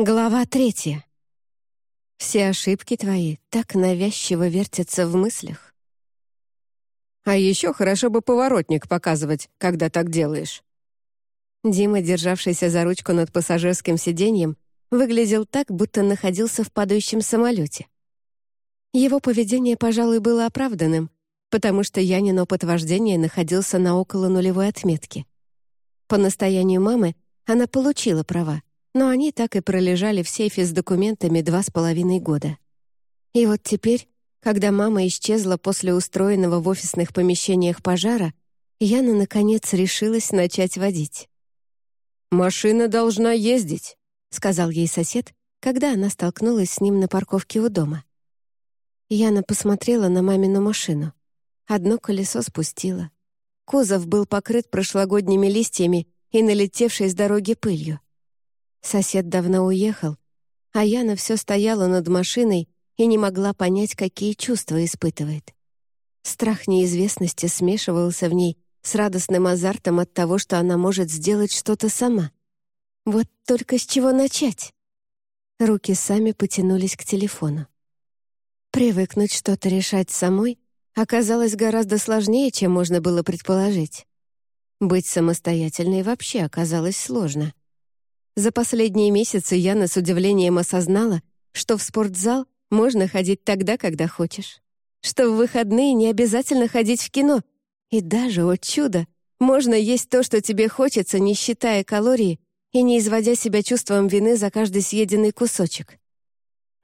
Глава третья. Все ошибки твои так навязчиво вертятся в мыслях. А еще хорошо бы поворотник показывать, когда так делаешь. Дима, державшийся за ручку над пассажирским сиденьем, выглядел так, будто находился в падающем самолете. Его поведение, пожалуй, было оправданным, потому что Янин опыт вождения находился на около нулевой отметке. По настоянию мамы она получила права, но они так и пролежали в сейфе с документами два с половиной года. И вот теперь, когда мама исчезла после устроенного в офисных помещениях пожара, Яна, наконец, решилась начать водить. «Машина должна ездить», — сказал ей сосед, когда она столкнулась с ним на парковке у дома. Яна посмотрела на мамину машину. Одно колесо спустило. Кузов был покрыт прошлогодними листьями и налетевшей с дороги пылью. Сосед давно уехал, а Яна все стояла над машиной и не могла понять, какие чувства испытывает. Страх неизвестности смешивался в ней с радостным азартом от того, что она может сделать что-то сама. Вот только с чего начать? Руки сами потянулись к телефону. Привыкнуть что-то решать самой оказалось гораздо сложнее, чем можно было предположить. Быть самостоятельной вообще оказалось сложно. За последние месяцы Яна с удивлением осознала, что в спортзал можно ходить тогда, когда хочешь. Что в выходные не обязательно ходить в кино. И даже, о чудо, можно есть то, что тебе хочется, не считая калории и не изводя себя чувством вины за каждый съеденный кусочек.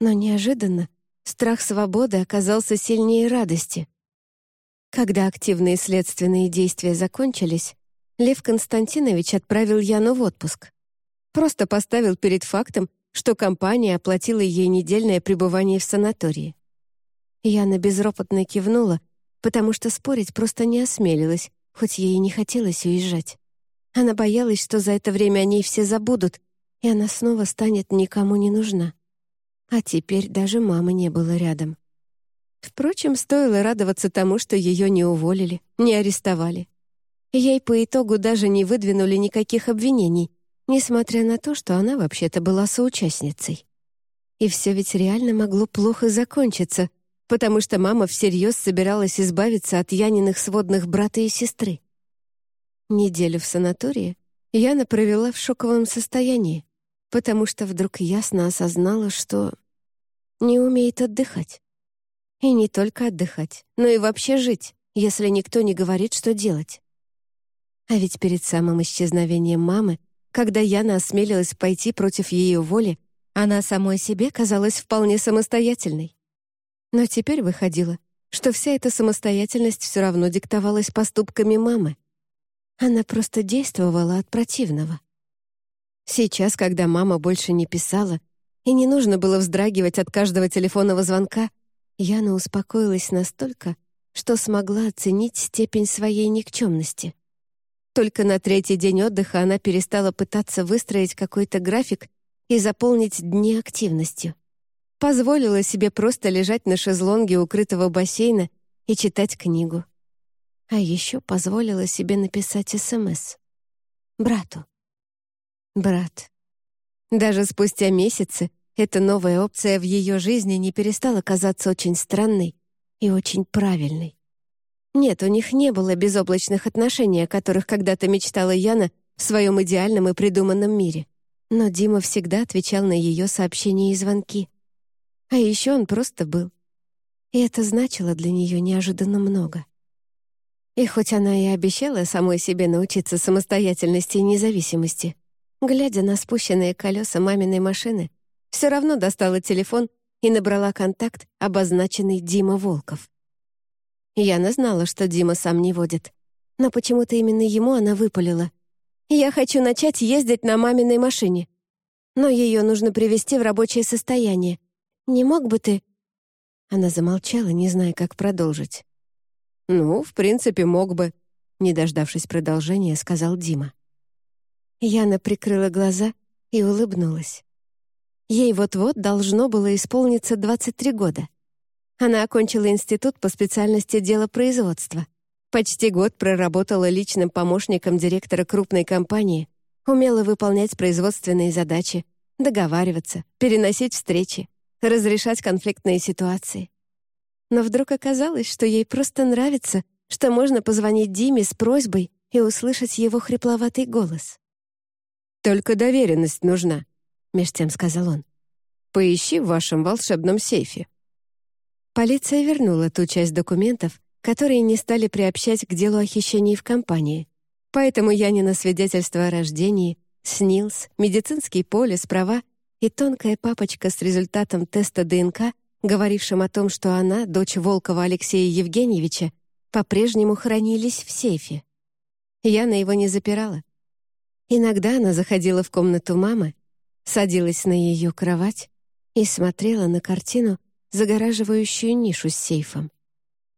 Но неожиданно страх свободы оказался сильнее радости. Когда активные следственные действия закончились, Лев Константинович отправил Яну в отпуск. Просто поставил перед фактом, что компания оплатила ей недельное пребывание в санатории. Яна безропотно кивнула, потому что спорить просто не осмелилась, хоть ей и не хотелось уезжать. Она боялась, что за это время о ней все забудут, и она снова станет никому не нужна. А теперь даже мамы не было рядом. Впрочем, стоило радоваться тому, что ее не уволили, не арестовали. Ей по итогу даже не выдвинули никаких обвинений, несмотря на то, что она вообще-то была соучастницей. И все ведь реально могло плохо закончиться, потому что мама всерьез собиралась избавиться от Яниных сводных брата и сестры. Неделю в санатории Яна провела в шоковом состоянии, потому что вдруг ясно осознала, что не умеет отдыхать. И не только отдыхать, но и вообще жить, если никто не говорит, что делать. А ведь перед самым исчезновением мамы когда Яна осмелилась пойти против ее воли, она самой себе казалась вполне самостоятельной. Но теперь выходило, что вся эта самостоятельность все равно диктовалась поступками мамы. Она просто действовала от противного. Сейчас, когда мама больше не писала, и не нужно было вздрагивать от каждого телефонного звонка, Яна успокоилась настолько, что смогла оценить степень своей никчемности. Только на третий день отдыха она перестала пытаться выстроить какой-то график и заполнить дни активностью. Позволила себе просто лежать на шезлонге укрытого бассейна и читать книгу. А еще позволила себе написать СМС. Брату. Брат. Даже спустя месяцы эта новая опция в ее жизни не перестала казаться очень странной и очень правильной. Нет, у них не было безоблачных отношений, о которых когда-то мечтала Яна в своем идеальном и придуманном мире. Но Дима всегда отвечал на ее сообщения и звонки. А еще он просто был. И это значило для нее неожиданно много. И хоть она и обещала самой себе научиться самостоятельности и независимости, глядя на спущенные колеса маминой машины, все равно достала телефон и набрала контакт, обозначенный Дима Волков. Яна знала, что Дима сам не водит. Но почему-то именно ему она выпалила. «Я хочу начать ездить на маминой машине. Но ее нужно привести в рабочее состояние. Не мог бы ты...» Она замолчала, не зная, как продолжить. «Ну, в принципе, мог бы», — не дождавшись продолжения, сказал Дима. Яна прикрыла глаза и улыбнулась. Ей вот-вот должно было исполниться 23 года. Она окончила институт по специальности делопроизводства. Почти год проработала личным помощником директора крупной компании, умела выполнять производственные задачи, договариваться, переносить встречи, разрешать конфликтные ситуации. Но вдруг оказалось, что ей просто нравится, что можно позвонить Диме с просьбой и услышать его хрипловатый голос. «Только доверенность нужна», — меж тем сказал он. «Поищи в вашем волшебном сейфе». Полиция вернула ту часть документов, которые не стали приобщать к делу о хищении в компании. Поэтому Янина свидетельство о рождении, СНИЛС, медицинский полис, права и тонкая папочка с результатом теста ДНК, говорившим о том, что она, дочь Волкова Алексея Евгеньевича, по-прежнему хранились в сейфе. Яна его не запирала. Иногда она заходила в комнату мамы, садилась на ее кровать и смотрела на картину, загораживающую нишу с сейфом.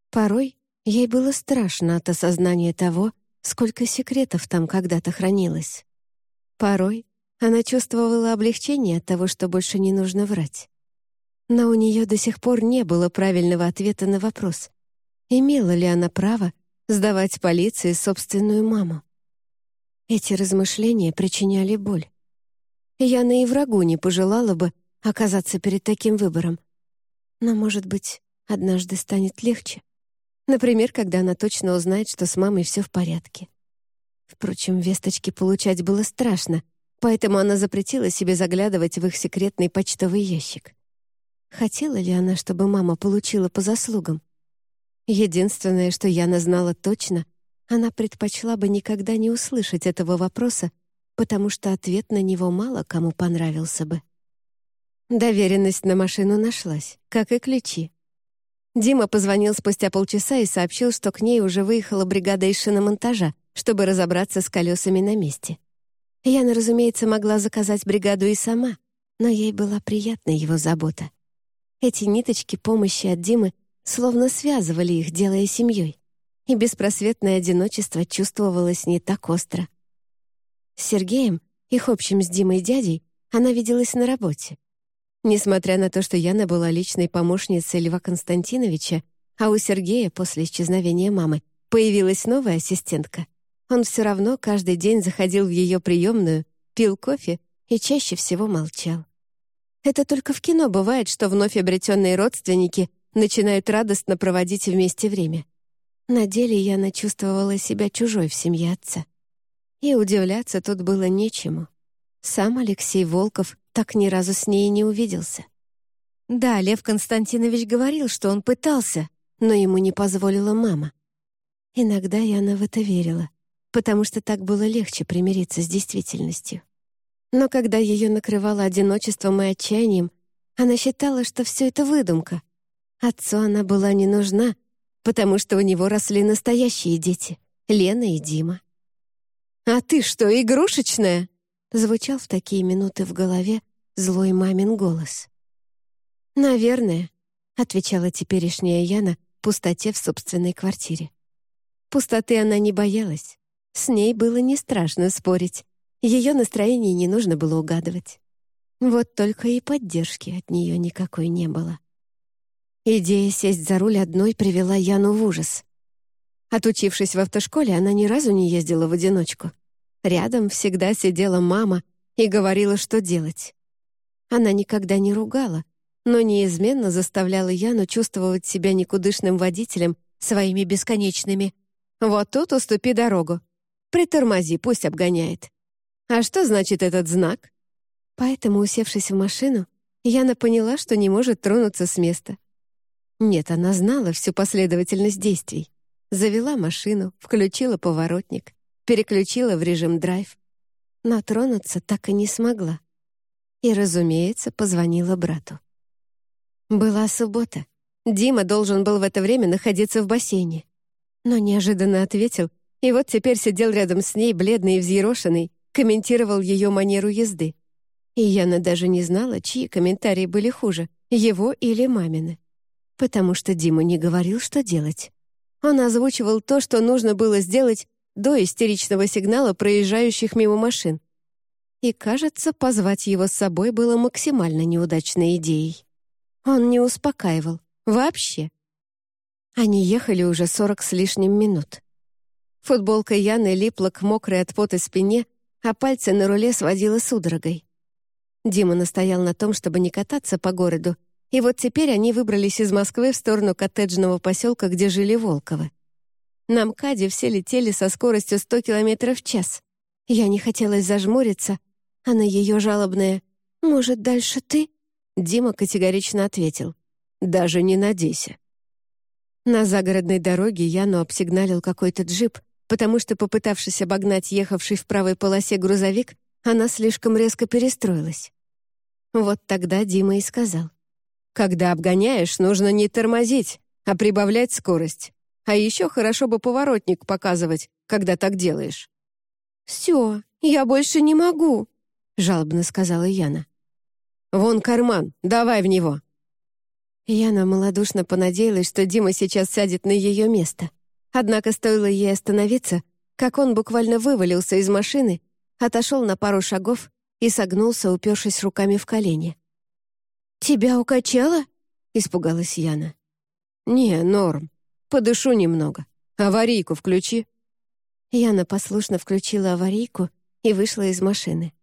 Порой ей было страшно от осознания того, сколько секретов там когда-то хранилось. Порой она чувствовала облегчение от того, что больше не нужно врать. Но у нее до сих пор не было правильного ответа на вопрос, Имела ли она право сдавать полиции собственную маму? Эти размышления причиняли боль. Яна и врагу не пожелала бы оказаться перед таким выбором. Но, может быть, однажды станет легче. Например, когда она точно узнает, что с мамой все в порядке. Впрочем, весточки получать было страшно, поэтому она запретила себе заглядывать в их секретный почтовый ящик. Хотела ли она, чтобы мама получила по заслугам? Единственное, что Яна знала точно, она предпочла бы никогда не услышать этого вопроса, потому что ответ на него мало кому понравился бы. Доверенность на машину нашлась, как и ключи. Дима позвонил спустя полчаса и сообщил, что к ней уже выехала бригада из шиномонтажа, чтобы разобраться с колесами на месте. Яна, разумеется, могла заказать бригаду и сама, но ей была приятна его забота. Эти ниточки помощи от Димы словно связывали их, делая семьей, и беспросветное одиночество чувствовалось не так остро. С Сергеем, их общим с Димой дядей, она виделась на работе. Несмотря на то, что Яна была личной помощницей Льва Константиновича, а у Сергея после исчезновения мамы появилась новая ассистентка, он все равно каждый день заходил в ее приемную, пил кофе и чаще всего молчал. Это только в кино бывает, что вновь обретенные родственники начинают радостно проводить вместе время. На деле Яна чувствовала себя чужой в семье отца. И удивляться тут было нечему. Сам Алексей Волков так ни разу с ней не увиделся. Да, Лев Константинович говорил, что он пытался, но ему не позволила мама. Иногда Яна в это верила, потому что так было легче примириться с действительностью. Но когда ее накрывало одиночеством и отчаянием, она считала, что все это выдумка, Отцу она была не нужна, потому что у него росли настоящие дети — Лена и Дима. «А ты что, игрушечная?» — звучал в такие минуты в голове злой мамин голос. «Наверное», — отвечала теперешняя Яна пустоте в собственной квартире. Пустоты она не боялась. С ней было не страшно спорить. Ее настроение не нужно было угадывать. Вот только и поддержки от нее никакой не было. Идея сесть за руль одной привела Яну в ужас. Отучившись в автошколе, она ни разу не ездила в одиночку. Рядом всегда сидела мама и говорила, что делать. Она никогда не ругала, но неизменно заставляла Яну чувствовать себя никудышным водителем своими бесконечными «Вот тут уступи дорогу. Притормози, пусть обгоняет». А что значит этот знак? Поэтому, усевшись в машину, Яна поняла, что не может тронуться с места. Нет, она знала всю последовательность действий. Завела машину, включила поворотник, переключила в режим драйв. Но тронуться так и не смогла. И, разумеется, позвонила брату. Была суббота. Дима должен был в это время находиться в бассейне. Но неожиданно ответил, и вот теперь сидел рядом с ней, бледный и взъерошенный, комментировал ее манеру езды. И Яна даже не знала, чьи комментарии были хуже, его или мамины потому что Дима не говорил, что делать. Он озвучивал то, что нужно было сделать до истеричного сигнала проезжающих мимо машин. И, кажется, позвать его с собой было максимально неудачной идеей. Он не успокаивал. Вообще. Они ехали уже сорок с лишним минут. Футболка Яны липла к мокрой от пота спине, а пальцы на руле сводила судорогой. Дима настоял на том, чтобы не кататься по городу, и вот теперь они выбрались из Москвы в сторону коттеджного поселка, где жили Волковы. На МКАДе все летели со скоростью 100 км в час. Я не хотелось зажмуриться, а на ее жалобное «Может, дальше ты?» Дима категорично ответил «Даже не надейся». На загородной дороге Яну обсигналил какой-то джип, потому что, попытавшись обогнать ехавший в правой полосе грузовик, она слишком резко перестроилась. Вот тогда Дима и сказал. «Когда обгоняешь, нужно не тормозить, а прибавлять скорость. А еще хорошо бы поворотник показывать, когда так делаешь». «Все, я больше не могу», — жалобно сказала Яна. «Вон карман, давай в него». Яна малодушно понадеялась, что Дима сейчас сядет на ее место. Однако стоило ей остановиться, как он буквально вывалился из машины, отошел на пару шагов и согнулся, упершись руками в колени. «Тебя укачало?» — испугалась Яна. «Не, норм. Подышу немного. Аварийку включи». Яна послушно включила аварийку и вышла из машины.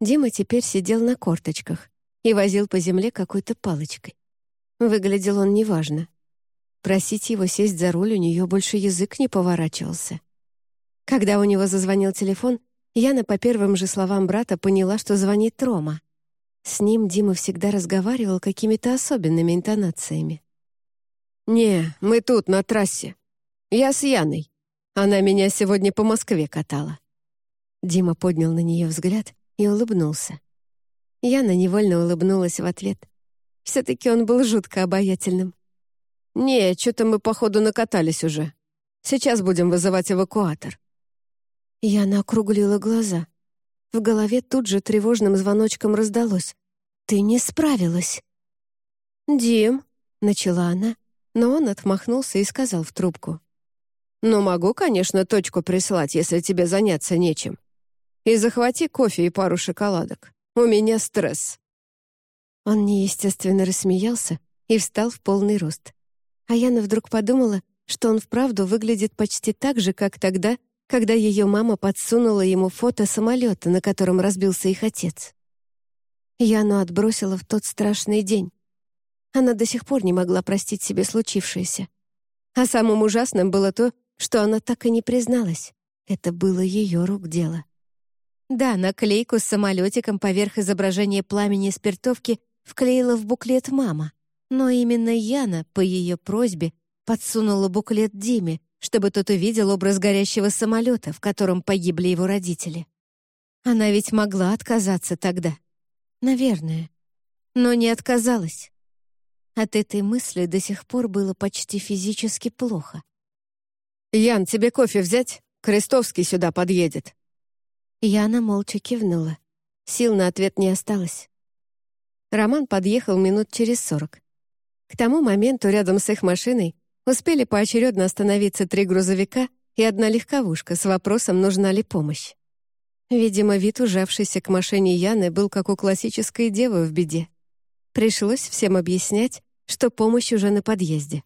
Дима теперь сидел на корточках и возил по земле какой-то палочкой. Выглядел он неважно. Просить его сесть за руль у нее больше язык не поворачивался. Когда у него зазвонил телефон, Яна по первым же словам брата поняла, что звонит Рома. С ним Дима всегда разговаривал какими-то особенными интонациями. «Не, мы тут, на трассе. Я с Яной. Она меня сегодня по Москве катала». Дима поднял на нее взгляд и улыбнулся. Яна невольно улыбнулась в ответ. Все-таки он был жутко обаятельным. «Не, что-то мы, походу, накатались уже. Сейчас будем вызывать эвакуатор». Яна округлила глаза. В голове тут же тревожным звоночком раздалось. «Ты не справилась!» «Дим», — начала она, но он отмахнулся и сказал в трубку. «Ну, могу, конечно, точку прислать, если тебе заняться нечем. И захвати кофе и пару шоколадок. У меня стресс». Он неестественно рассмеялся и встал в полный рост. А Яна вдруг подумала, что он вправду выглядит почти так же, как тогда, когда ее мама подсунула ему фото самолета, на котором разбился их отец. Яну отбросила в тот страшный день. Она до сих пор не могла простить себе случившееся. А самым ужасным было то, что она так и не призналась. Это было ее рук дело. Да, наклейку с самолетиком поверх изображения пламени спиртовки вклеила в буклет мама. Но именно Яна, по ее просьбе, подсунула буклет Диме, чтобы тот увидел образ горящего самолета, в котором погибли его родители. Она ведь могла отказаться тогда. Наверное. Но не отказалась. От этой мысли до сих пор было почти физически плохо. «Ян, тебе кофе взять? Крестовский сюда подъедет». Яна молча кивнула. Сил на ответ не осталось. Роман подъехал минут через сорок. К тому моменту рядом с их машиной Успели поочередно остановиться три грузовика и одна легковушка с вопросом, нужна ли помощь. Видимо, вид ужавшийся к машине Яны был как у классической девы в беде. Пришлось всем объяснять, что помощь уже на подъезде.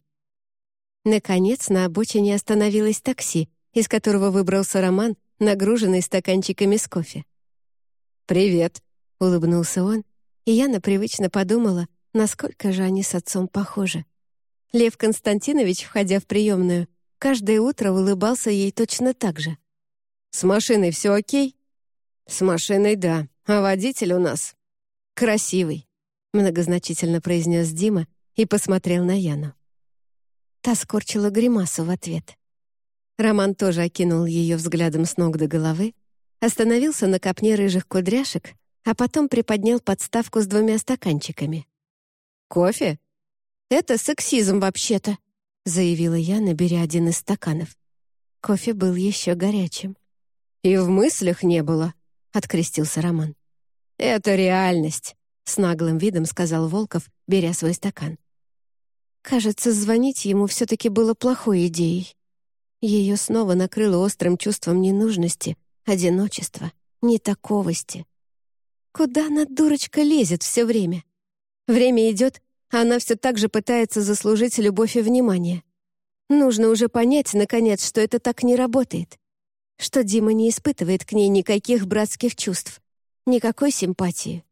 Наконец, на обочине остановилось такси, из которого выбрался Роман, нагруженный стаканчиками с кофе. «Привет», — улыбнулся он, и Яна привычно подумала, насколько же они с отцом похожи. Лев Константинович, входя в приемную, каждое утро улыбался ей точно так же. «С машиной все окей?» «С машиной, да. А водитель у нас красивый», многозначительно произнес Дима и посмотрел на Яну. Та скорчила гримасу в ответ. Роман тоже окинул ее взглядом с ног до головы, остановился на копне рыжих кудряшек, а потом приподнял подставку с двумя стаканчиками. «Кофе?» «Это сексизм вообще-то», — заявила я, наберя один из стаканов. Кофе был еще горячим. «И в мыслях не было», — открестился Роман. «Это реальность», — с наглым видом сказал Волков, беря свой стакан. Кажется, звонить ему все-таки было плохой идеей. Ее снова накрыло острым чувством ненужности, одиночества, нетаковости. Куда она, дурочка, лезет все время? Время идет, она все так же пытается заслужить любовь и внимание. Нужно уже понять, наконец, что это так не работает. Что Дима не испытывает к ней никаких братских чувств, никакой симпатии,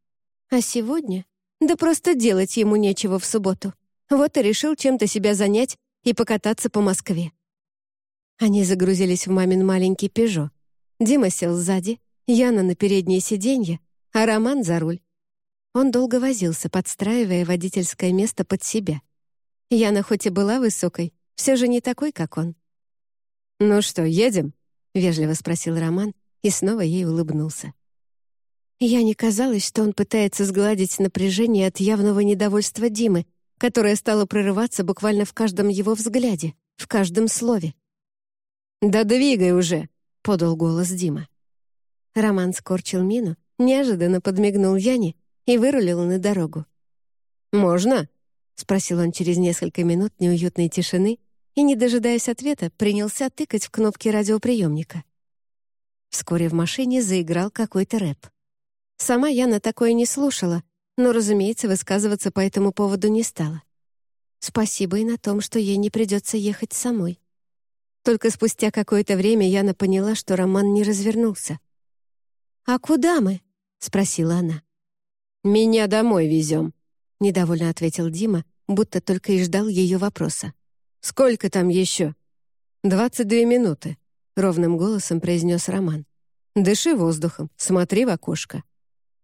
А сегодня? Да просто делать ему нечего в субботу. Вот и решил чем-то себя занять и покататься по Москве. Они загрузились в мамин маленький «Пежо». Дима сел сзади, Яна на переднее сиденье, а Роман за руль. Он долго возился, подстраивая водительское место под себя. Яна хоть и была высокой, все же не такой, как он. «Ну что, едем?» — вежливо спросил Роман и снова ей улыбнулся. Я не казалось, что он пытается сгладить напряжение от явного недовольства Димы, которое стало прорываться буквально в каждом его взгляде, в каждом слове. «Да двигай уже!» — подал голос Дима. Роман скорчил мину, неожиданно подмигнул Яне и вырулил на дорогу. «Можно?» — спросил он через несколько минут неуютной тишины и, не дожидаясь ответа, принялся тыкать в кнопки радиоприемника. Вскоре в машине заиграл какой-то рэп. Сама я на такое не слушала, но, разумеется, высказываться по этому поводу не стала. Спасибо и на том, что ей не придется ехать самой. Только спустя какое-то время Яна поняла, что Роман не развернулся. «А куда мы?» — спросила она. «Меня домой везем», — недовольно ответил Дима, будто только и ждал ее вопроса. «Сколько там еще?» «Двадцать две минуты», — ровным голосом произнес Роман. «Дыши воздухом, смотри в окошко».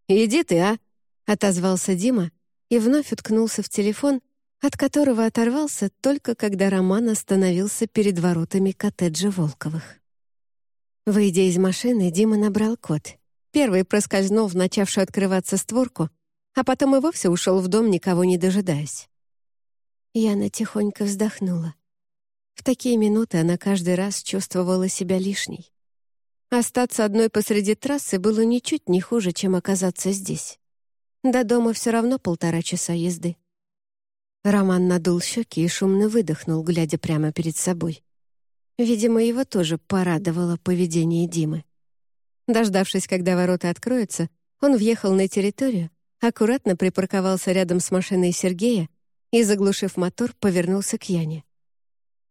«Иди ты, а!» — отозвался Дима и вновь уткнулся в телефон, от которого оторвался только когда Роман остановился перед воротами коттеджа Волковых. Выйдя из машины, Дима набрал код. Первый проскользнул в начавшую открываться створку, а потом и вовсе ушел в дом, никого не дожидаясь. Яна тихонько вздохнула. В такие минуты она каждый раз чувствовала себя лишней. Остаться одной посреди трассы было ничуть не хуже, чем оказаться здесь. До дома все равно полтора часа езды. Роман надул щеки и шумно выдохнул, глядя прямо перед собой. Видимо, его тоже порадовало поведение Димы. Дождавшись, когда ворота откроются, он въехал на территорию, аккуратно припарковался рядом с машиной Сергея и, заглушив мотор, повернулся к Яне.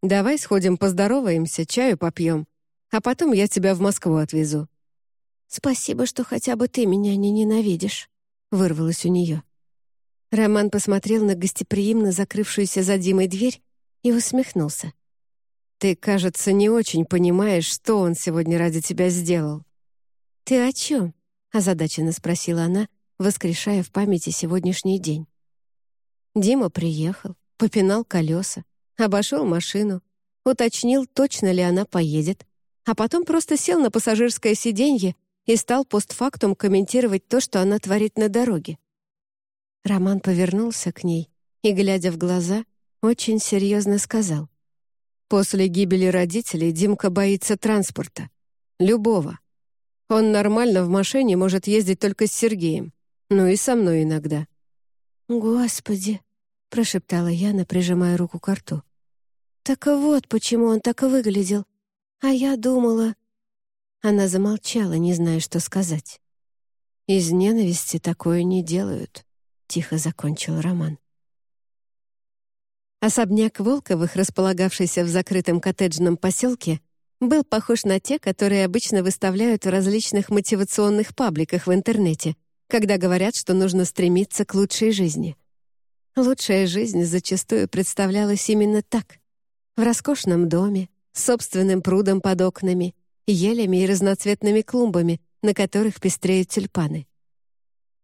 «Давай сходим поздороваемся, чаю попьем, а потом я тебя в Москву отвезу». «Спасибо, что хотя бы ты меня не ненавидишь», — вырвалось у нее. Роман посмотрел на гостеприимно закрывшуюся за Димой дверь и усмехнулся. «Ты, кажется, не очень понимаешь, что он сегодня ради тебя сделал». «Ты о чем?» — озадаченно спросила она, воскрешая в памяти сегодняшний день. Дима приехал, попинал колеса, обошел машину, уточнил, точно ли она поедет, а потом просто сел на пассажирское сиденье и стал постфактум комментировать то, что она творит на дороге. Роман повернулся к ней и, глядя в глаза, очень серьезно сказал. «После гибели родителей Димка боится транспорта. Любого. Он нормально в машине может ездить только с Сергеем. Ну и со мной иногда». «Господи!» — прошептала Яна, прижимая руку к рту. «Так вот почему он так выглядел. А я думала...» Она замолчала, не зная, что сказать. «Из ненависти такое не делают», — тихо закончил Роман. Особняк Волковых, располагавшийся в закрытом коттеджном поселке, был похож на те, которые обычно выставляют в различных мотивационных пабликах в интернете, когда говорят, что нужно стремиться к лучшей жизни. Лучшая жизнь зачастую представлялась именно так. В роскошном доме, с собственным прудом под окнами, елями и разноцветными клумбами, на которых пестреют тюльпаны.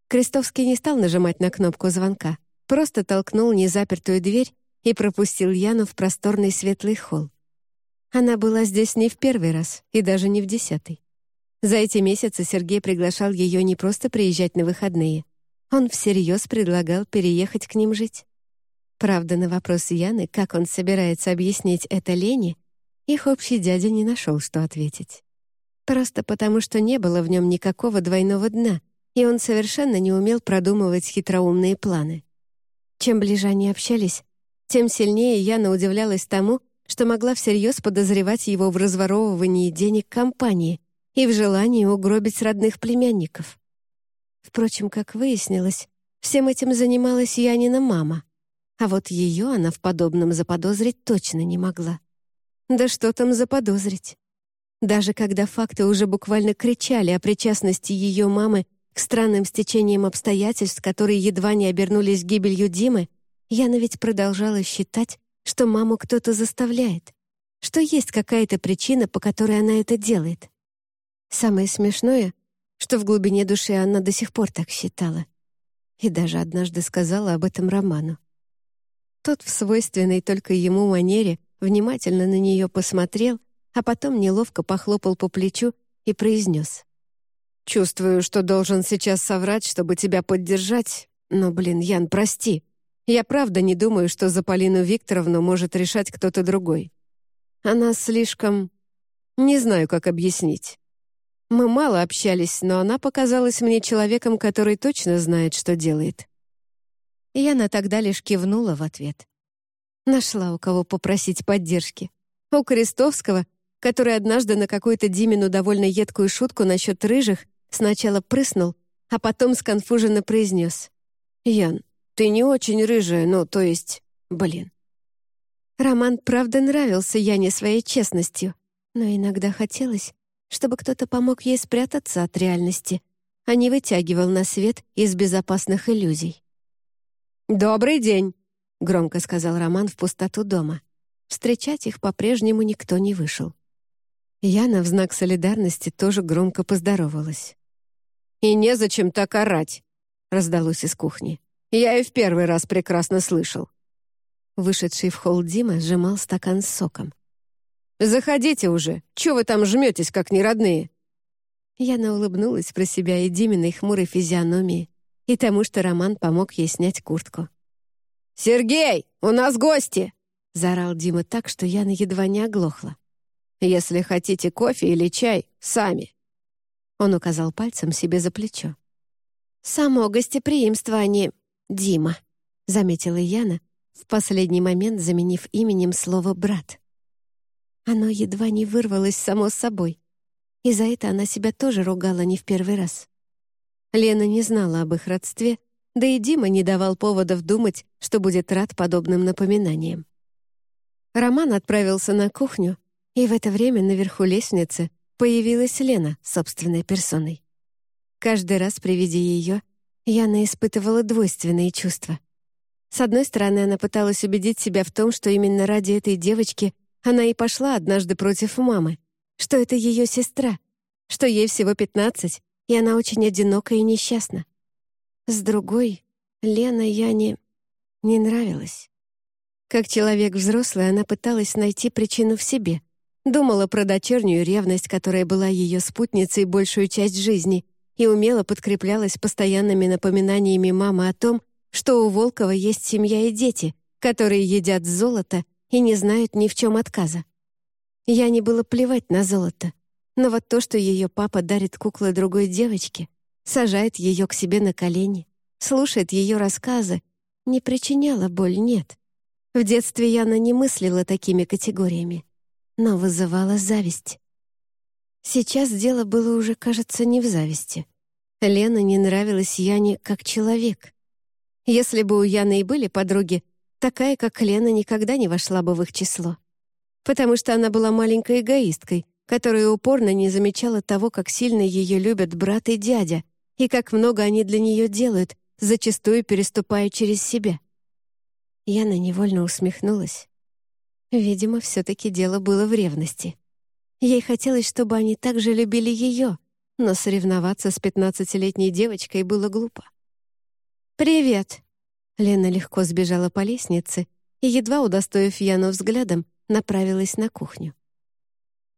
Крестовский не стал нажимать на кнопку звонка, просто толкнул незапертую дверь и пропустил Яну в просторный светлый холл. Она была здесь не в первый раз и даже не в десятый. За эти месяцы Сергей приглашал ее не просто приезжать на выходные. Он всерьез предлагал переехать к ним жить. Правда, на вопрос Яны, как он собирается объяснить это Лене, их общий дядя не нашел, что ответить. Просто потому, что не было в нем никакого двойного дна, и он совершенно не умел продумывать хитроумные планы. Чем ближе они общались, тем сильнее Яна удивлялась тому, что могла всерьез подозревать его в разворовывании денег компании и в желании угробить родных племянников. Впрочем, как выяснилось, всем этим занималась Янина мама, а вот ее она в подобном заподозрить точно не могла. Да что там заподозрить? Даже когда факты уже буквально кричали о причастности ее мамы к странным стечениям обстоятельств, которые едва не обернулись гибелью Димы, Яна ведь продолжала считать, что маму кто-то заставляет, что есть какая-то причина, по которой она это делает. Самое смешное, что в глубине души она до сих пор так считала. И даже однажды сказала об этом Роману. Тот в свойственной только ему манере внимательно на нее посмотрел, а потом неловко похлопал по плечу и произнес. «Чувствую, что должен сейчас соврать, чтобы тебя поддержать, но, блин, Ян, прости. Я правда не думаю, что за Полину Викторовну может решать кто-то другой. Она слишком... Не знаю, как объяснить. Мы мало общались, но она показалась мне человеком, который точно знает, что делает. Яна тогда лишь кивнула в ответ. Нашла у кого попросить поддержки. У Крестовского, который однажды на какую-то Димину довольно едкую шутку насчет рыжих сначала прыснул, а потом сконфуженно произнес. «Ян, ты не очень рыжая, ну, то есть... Блин». Роман правда нравился Яне своей честностью, но иногда хотелось, чтобы кто-то помог ей спрятаться от реальности, а не вытягивал на свет из безопасных иллюзий. «Добрый день!» — громко сказал Роман в пустоту дома. Встречать их по-прежнему никто не вышел. Яна в знак солидарности тоже громко поздоровалась. «И незачем так орать!» — раздалось из кухни. «Я и в первый раз прекрасно слышал». Вышедший в холл Дима сжимал стакан с соком. Заходите уже! Чего вы там жметесь, как неродные?» Яна улыбнулась про себя и Диминой хмурой физиономии, и тому, что Роман помог ей снять куртку. «Сергей, у нас гости!» — заорал Дима так, что Яна едва не оглохла. «Если хотите кофе или чай, сами!» Он указал пальцем себе за плечо. «Само гостеприимство, а не Дима», — заметила Яна, в последний момент заменив именем слово «брат». Оно едва не вырвалось само собой. И за это она себя тоже ругала не в первый раз. Лена не знала об их родстве, да и Дима не давал поводов думать, что будет рад подобным напоминаниям. Роман отправился на кухню, и в это время наверху лестницы появилась Лена собственной персоной. Каждый раз при виде ее Яна испытывала двойственные чувства. С одной стороны, она пыталась убедить себя в том, что именно ради этой девочки она и пошла однажды против мамы, что это ее сестра, что ей всего пятнадцать, и она очень одинока и несчастна. С другой, Лена Яне не нравилась. Как человек взрослый, она пыталась найти причину в себе. Думала про дочернюю ревность, которая была ее спутницей большую часть жизни, и умело подкреплялась постоянными напоминаниями мамы о том, что у Волкова есть семья и дети, которые едят золото и не знают ни в чем отказа. Я не было плевать на золото, но вот то, что ее папа дарит куклы другой девочке, сажает ее к себе на колени, слушает ее рассказы, не причиняло боль, нет. В детстве Яна не мыслила такими категориями, но вызывала зависть. Сейчас дело было уже, кажется, не в зависти. Лена не нравилась Яне как человек. Если бы у Яны и были подруги, Такая, как Лена, никогда не вошла бы в их число. Потому что она была маленькой эгоисткой, которая упорно не замечала того, как сильно ее любят брат и дядя, и как много они для нее делают, зачастую переступая через себя. Яна невольно усмехнулась. Видимо, все-таки дело было в ревности. Ей хотелось, чтобы они также любили ее, но соревноваться с пятнадцатилетней девочкой было глупо. «Привет!» Лена легко сбежала по лестнице и, едва удостоив Яну взглядом, направилась на кухню.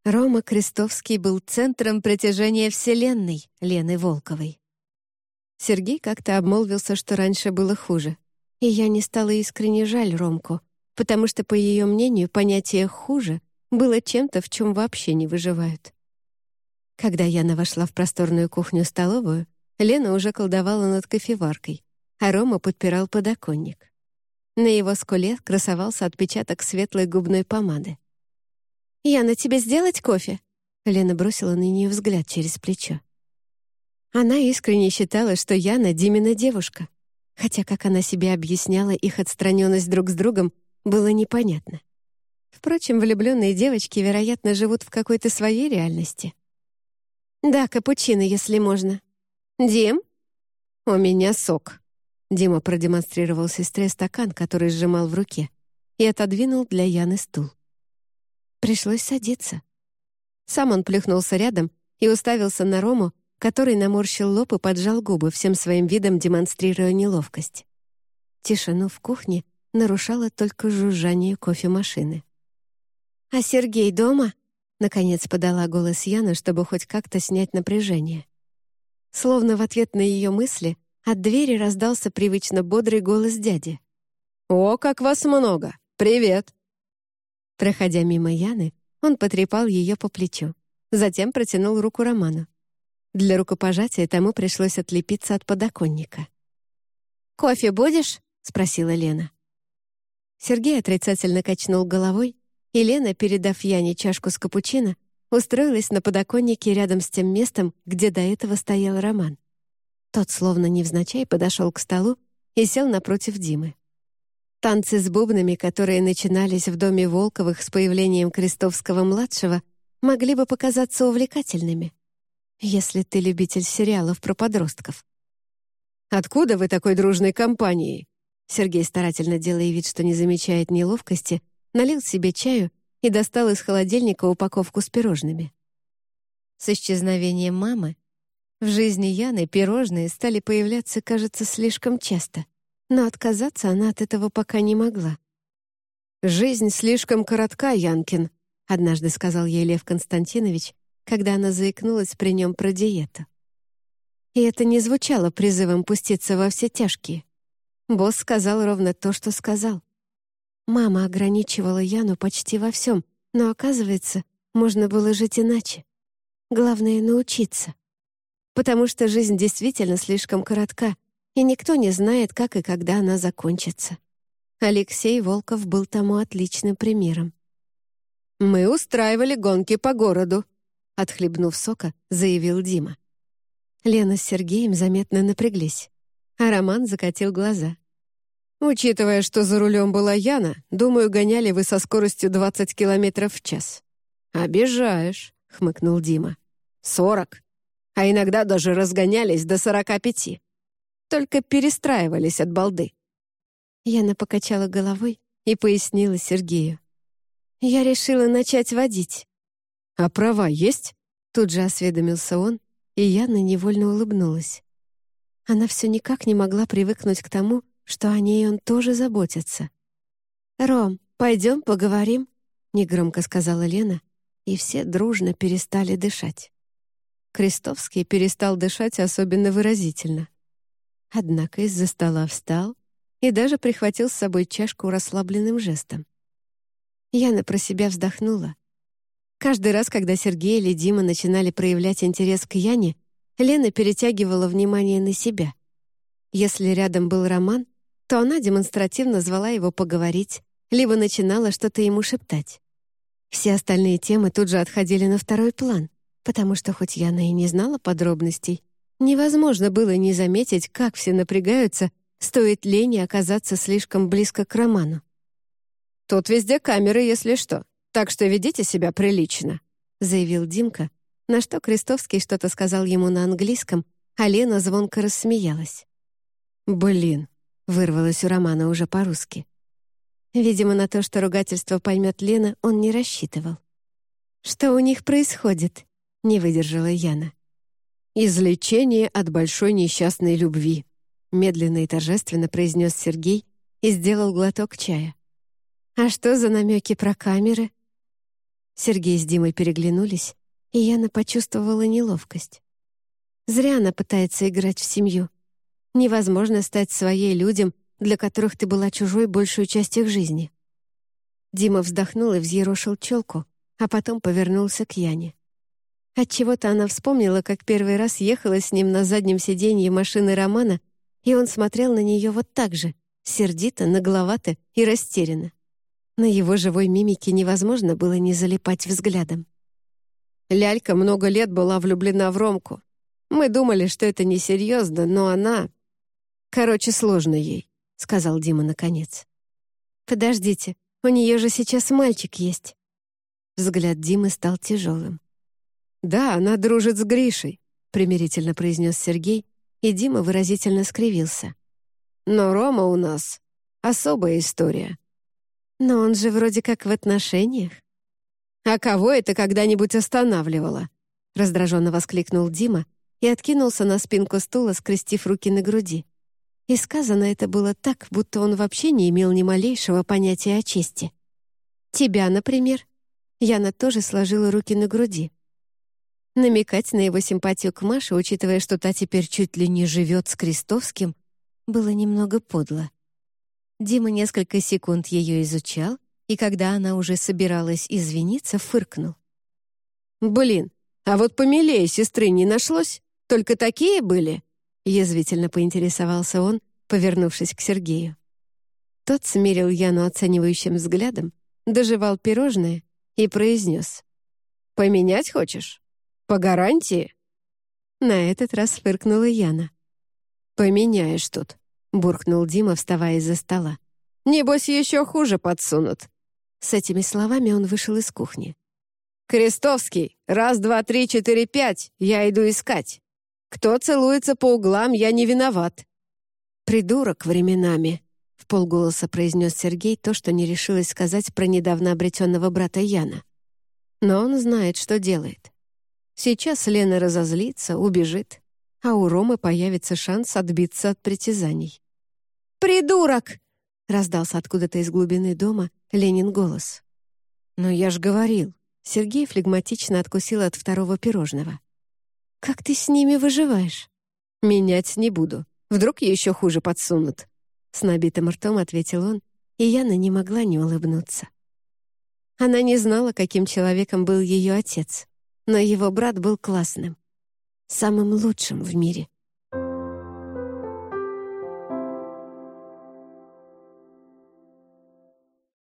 Рома Крестовский был центром притяжения Вселенной Лены Волковой. Сергей как-то обмолвился, что раньше было хуже, и я не стала искренне жаль Ромку, потому что, по ее мнению, понятие «хуже» было чем-то, в чем вообще не выживают. Когда Яна вошла в просторную кухню-столовую, Лена уже колдовала над кофеваркой, а Рома подпирал подоконник. На его скуле красовался отпечаток светлой губной помады. «Яна, тебе сделать кофе?» Лена бросила на нее взгляд через плечо. Она искренне считала, что Яна — Димина девушка, хотя, как она себе объясняла их отстраненность друг с другом, было непонятно. Впрочем, влюбленные девочки, вероятно, живут в какой-то своей реальности. «Да, капучино, если можно. «Дим?» «У меня сок». Дима продемонстрировал сестре стакан, который сжимал в руке, и отодвинул для Яны стул. Пришлось садиться. Сам он плюхнулся рядом и уставился на Рому, который наморщил лоб и поджал губы, всем своим видом демонстрируя неловкость. Тишину в кухне нарушало только жужжание кофемашины. «А Сергей дома?» — наконец подала голос Яна, чтобы хоть как-то снять напряжение. Словно в ответ на ее мысли от двери раздался привычно бодрый голос дяди. «О, как вас много! Привет!» Проходя мимо Яны, он потрепал ее по плечу. Затем протянул руку Роману. Для рукопожатия тому пришлось отлепиться от подоконника. «Кофе будешь?» — спросила Лена. Сергей отрицательно качнул головой, и Лена, передав Яне чашку с капучино, устроилась на подоконнике рядом с тем местом, где до этого стоял Роман. Тот, словно невзначай, подошел к столу и сел напротив Димы. Танцы с бубнами, которые начинались в доме Волковых с появлением Крестовского-младшего, могли бы показаться увлекательными, если ты любитель сериалов про подростков. «Откуда вы такой дружной компанией?» Сергей, старательно делая вид, что не замечает неловкости, налил себе чаю и достал из холодильника упаковку с пирожными. С исчезновением мамы в жизни Яны пирожные стали появляться, кажется, слишком часто, но отказаться она от этого пока не могла. «Жизнь слишком коротка, Янкин», — однажды сказал ей Лев Константинович, когда она заикнулась при нем про диету. И это не звучало призывом пуститься во все тяжкие. Босс сказал ровно то, что сказал. Мама ограничивала Яну почти во всем, но, оказывается, можно было жить иначе. Главное — научиться. Потому что жизнь действительно слишком коротка, и никто не знает, как и когда она закончится. Алексей Волков был тому отличным примером. «Мы устраивали гонки по городу», — отхлебнув сока, заявил Дима. Лена с Сергеем заметно напряглись, а Роман закатил глаза. «Учитывая, что за рулем была Яна, думаю, гоняли вы со скоростью 20 километров в час». «Обижаешь», — хмыкнул Дима. «Сорок. А иногда даже разгонялись до сорока пяти. Только перестраивались от балды». Яна покачала головой и пояснила Сергею. «Я решила начать водить». «А права есть?» Тут же осведомился он, и Яна невольно улыбнулась. Она все никак не могла привыкнуть к тому, что о ней он тоже заботится. «Ром, пойдем поговорим», — негромко сказала Лена, и все дружно перестали дышать. Крестовский перестал дышать особенно выразительно. Однако из-за стола встал и даже прихватил с собой чашку расслабленным жестом. Яна про себя вздохнула. Каждый раз, когда Сергей или Дима начинали проявлять интерес к Яне, Лена перетягивала внимание на себя. Если рядом был Роман, то она демонстративно звала его поговорить, либо начинала что-то ему шептать. Все остальные темы тут же отходили на второй план, потому что хоть Яна и не знала подробностей, невозможно было не заметить, как все напрягаются, стоит Лене оказаться слишком близко к Роману. «Тут везде камеры, если что», так что ведите себя прилично», — заявил Димка, на что Крестовский что-то сказал ему на английском, а Лена звонко рассмеялась. «Блин», — вырвалось у Романа уже по-русски. Видимо, на то, что ругательство поймет Лена, он не рассчитывал. «Что у них происходит?» — не выдержала Яна. «Излечение от большой несчастной любви», — медленно и торжественно произнес Сергей и сделал глоток чая. «А что за намеки про камеры?» Сергей с Димой переглянулись, и Яна почувствовала неловкость. Зря она пытается играть в семью. Невозможно стать своей людям, для которых ты была чужой большую часть их жизни. Дима вздохнул и взъерошил челку, а потом повернулся к Яне. Отчего-то она вспомнила, как первый раз ехала с ним на заднем сиденье машины Романа, и он смотрел на нее вот так же, сердито, нагловато и растерянно. На его живой мимике невозможно было не залипать взглядом. Лялька много лет была влюблена в Ромку. Мы думали, что это несерьезно, но она... Короче, сложно ей, — сказал Дима наконец. «Подождите, у нее же сейчас мальчик есть». Взгляд Димы стал тяжелым. «Да, она дружит с Гришей», — примирительно произнес Сергей, и Дима выразительно скривился. «Но Рома у нас особая история». «Но он же вроде как в отношениях». «А кого это когда-нибудь останавливало?» раздраженно воскликнул Дима и откинулся на спинку стула, скрестив руки на груди. И сказано это было так, будто он вообще не имел ни малейшего понятия о чести. «Тебя, например?» Яна тоже сложила руки на груди. Намекать на его симпатию к Маше, учитывая, что та теперь чуть ли не живет с Крестовским, было немного подло. Дима несколько секунд ее изучал, и когда она уже собиралась извиниться, фыркнул. «Блин, а вот помилее сестры не нашлось? Только такие были?» Язвительно поинтересовался он, повернувшись к Сергею. Тот смерил Яну оценивающим взглядом, доживал пирожное и произнес. «Поменять хочешь?» По гарантии?» На этот раз фыркнула Яна. «Поменяешь тут», — буркнул Дима, вставая из-за стола. «Небось, еще хуже подсунут». С этими словами он вышел из кухни. «Крестовский, раз, два, три, четыре, пять, я иду искать. Кто целуется по углам, я не виноват». «Придурок временами», — в полголоса произнес Сергей то, что не решилась сказать про недавно обретенного брата Яна. Но он знает, что делает. Сейчас Лена разозлится, убежит, а у Ромы появится шанс отбиться от притязаний. «Придурок!» — раздался откуда-то из глубины дома Ленин голос. «Но я ж говорил». Сергей флегматично откусил от второго пирожного. «Как ты с ними выживаешь?» «Менять не буду. Вдруг еще хуже подсунут». С набитым ртом ответил он, и Яна не могла не улыбнуться. Она не знала, каким человеком был ее отец но его брат был классным, самым лучшим в мире.